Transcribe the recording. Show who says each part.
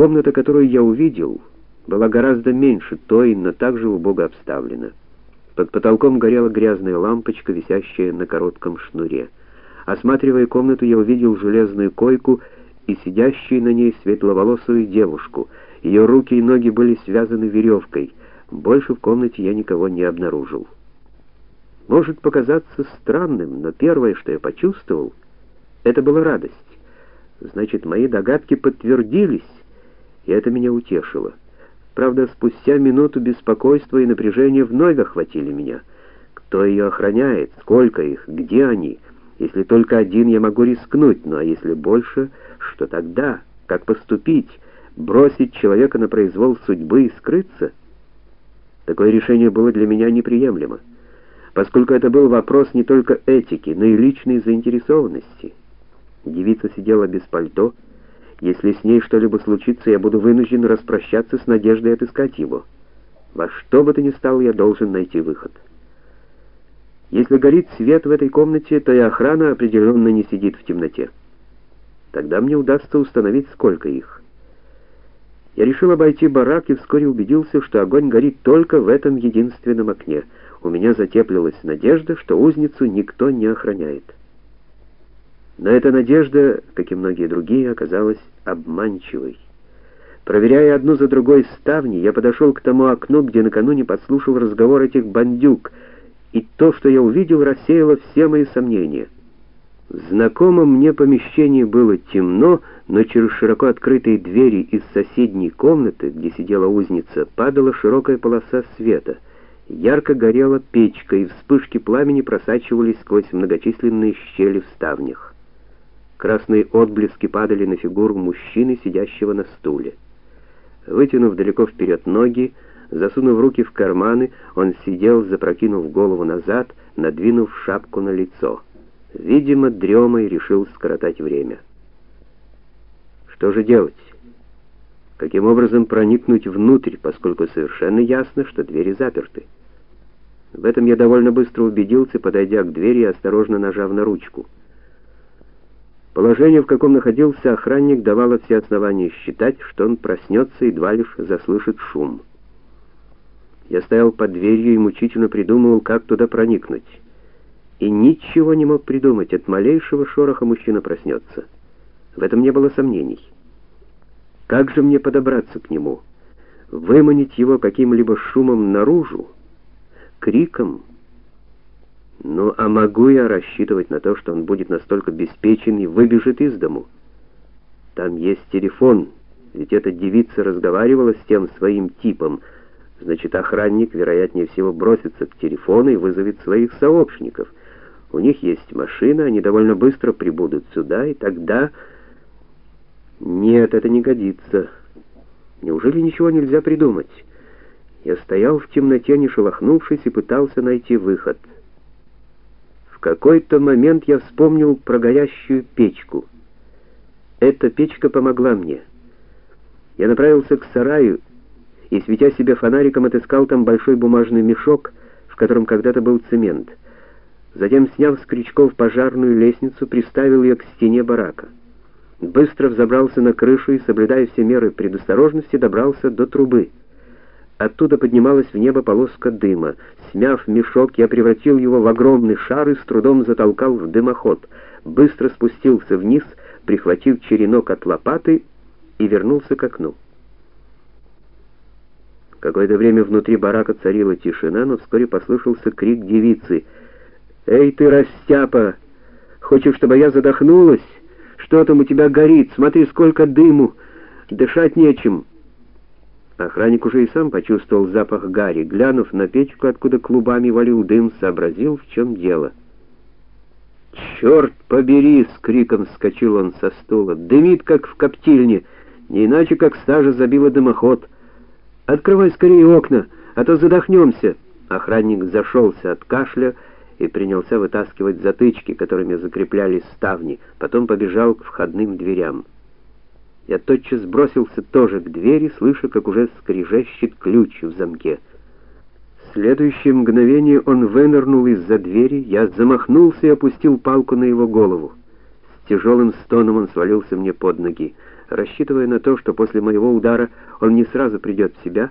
Speaker 1: Комната, которую я увидел, была гораздо меньше той, но также убого обставлена. Под потолком горела грязная лампочка, висящая на коротком шнуре. Осматривая комнату, я увидел железную койку и сидящую на ней светловолосую девушку. Ее руки и ноги были связаны веревкой. Больше в комнате я никого не обнаружил. Может показаться странным, но первое, что я почувствовал, это была радость. Значит, мои догадки подтвердились, и это меня утешило. Правда, спустя минуту беспокойства и напряжения вновь охватили меня. Кто ее охраняет? Сколько их? Где они? Если только один, я могу рискнуть, ну а если больше, что тогда? Как поступить? Бросить человека на произвол судьбы и скрыться? Такое решение было для меня неприемлемо, поскольку это был вопрос не только этики, но и личной заинтересованности. Девица сидела без пальто, если с ней что-либо случится, я буду вынужден распрощаться с надеждой отыскать его. Во что бы то ни стало, я должен найти выход. Если горит свет в этой комнате, то и охрана определенно не сидит в темноте. Тогда мне удастся установить, сколько их. Я решил обойти барак и вскоре убедился, что огонь горит только в этом единственном окне. У меня затеплилась надежда, что узницу никто не охраняет. Но эта надежда, как и многие другие, оказалась обманчивой. Проверяя одну за другой ставни, я подошел к тому окну, где накануне подслушал разговор этих бандюк, и то, что я увидел, рассеяло все мои сомнения. В знакомом мне помещении было темно, но через широко открытые двери из соседней комнаты, где сидела узница, падала широкая полоса света. Ярко горела печка, и вспышки пламени просачивались сквозь многочисленные щели в ставнях. Красные отблески падали на фигуру мужчины, сидящего на стуле. Вытянув далеко вперед ноги, засунув руки в карманы, он сидел, запрокинув голову назад, надвинув шапку на лицо. Видимо, дремой решил скоротать время. Что же делать? Каким образом проникнуть внутрь, поскольку совершенно ясно, что двери заперты? В этом я довольно быстро убедился, подойдя к двери и осторожно нажав на ручку. Положение, в каком находился охранник, давало все основания считать, что он проснется, едва лишь заслышит шум. Я стоял под дверью и мучительно придумывал, как туда проникнуть. И ничего не мог придумать, от малейшего шороха мужчина проснется. В этом не было сомнений. Как же мне подобраться к нему? Выманить его каким-либо шумом наружу? Криком? Ну, а могу я рассчитывать на то, что он будет настолько беспечен и выбежит из дому? Там есть телефон, ведь эта девица разговаривала с тем своим типом. Значит, охранник, вероятнее всего, бросится к телефону и вызовет своих сообщников. У них есть машина, они довольно быстро прибудут сюда, и тогда... Нет, это не годится. Неужели ничего нельзя придумать? Я стоял в темноте, не шелохнувшись, и пытался найти выход — какой-то момент я вспомнил про горящую печку. Эта печка помогла мне. Я направился к сараю и, светя себя фонариком, отыскал там большой бумажный мешок, в котором когда-то был цемент. Затем, сняв с крючков пожарную лестницу, приставил ее к стене барака. Быстро взобрался на крышу и, соблюдая все меры предосторожности, добрался до трубы. Оттуда поднималась в небо полоска дыма. Смяв мешок, я превратил его в огромный шар и с трудом затолкал в дымоход. Быстро спустился вниз, прихватив черенок от лопаты и вернулся к окну. Какое-то время внутри барака царила тишина, но вскоре послышался крик девицы. «Эй ты, растяпа! Хочешь, чтобы я задохнулась? Что там у тебя горит? Смотри, сколько дыму! Дышать нечем!» Охранник уже и сам почувствовал запах гари. Глянув на печку, откуда клубами валил дым, сообразил, в чем дело. «Черт побери!» — с криком вскочил он со стула. «Дымит, как в коптильне, не иначе, как стажа забила дымоход. Открывай скорее окна, а то задохнемся!» Охранник зашелся от кашля и принялся вытаскивать затычки, которыми закреплялись ставни, потом побежал к входным дверям. Я тотчас бросился тоже к двери, слыша, как уже скрежещет ключ в замке. В следующее мгновение он вынырнул из-за двери, я замахнулся и опустил палку на его голову. С тяжелым стоном он свалился мне под ноги. рассчитывая на то, что после моего удара он не сразу придет в себя,